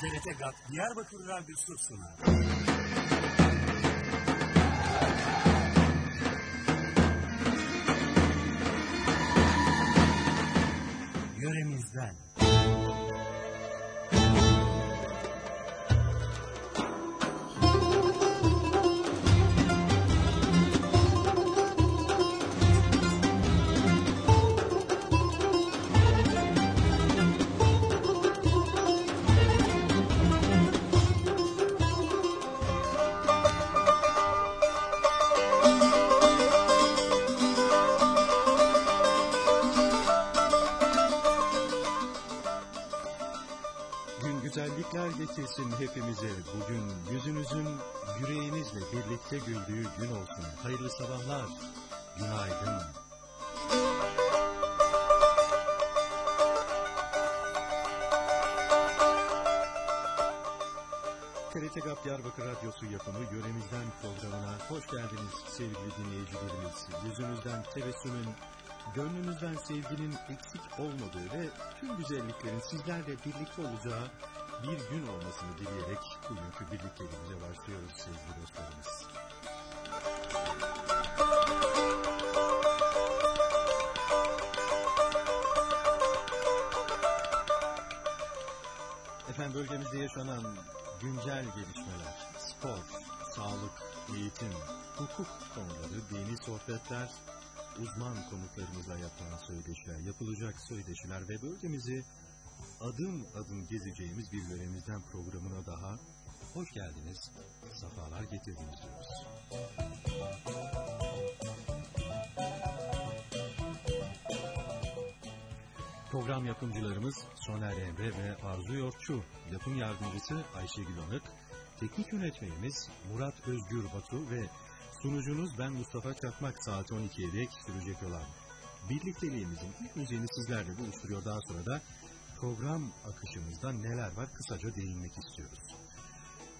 TRT GAP Diyarbakır Radyosu sunar. Yöremizden. Gün güzellikler getirsin hepimize. Bugün yüzünüzün yüreğinizle birlikte güldüğü gün olsun. Hayırlı sabahlar. Günaydın. TRT GAP Diyarbakır Radyosu yapımı Yöremizden programına hoş geldiniz sevgili dinleyicilerimiz. Yüzünüzden tebessümün, gönlünüzden sevginin eksik olmadığı ve tüm güzelliklerin sizlerle birlikte olacağı bir gün olmasını dileyerek bugünkü birlikteliğimize başlıyoruz sevgili dostlarımız. Efendim bölgemizde yaşanan güncel gelişmeler, spor, sağlık, eğitim, hukuk konuları, dini sohbetler, uzman konuklarımızla yapılan söyleşiler, yapılacak. Söyleşiler ve bölgemizi adım adım gezeceğimiz bir bölgemizden programına daha hoş geldiniz, sefalar getirdiniz diyoruz. Program yapımcılarımız Soner Emre ve Arzu Yorkçu, yapım yardımcısı Ayşegül Anık, teknik yönetmenimiz Murat Özgür Batu ve sunucunuz ben Mustafa Çakmak saat 12'ye dek sürecek olan birlikteliğimizin ilk müziğini sizlerle buluşturuyor. Daha sonra da program akışımızda neler var kısaca değinmek istiyoruz.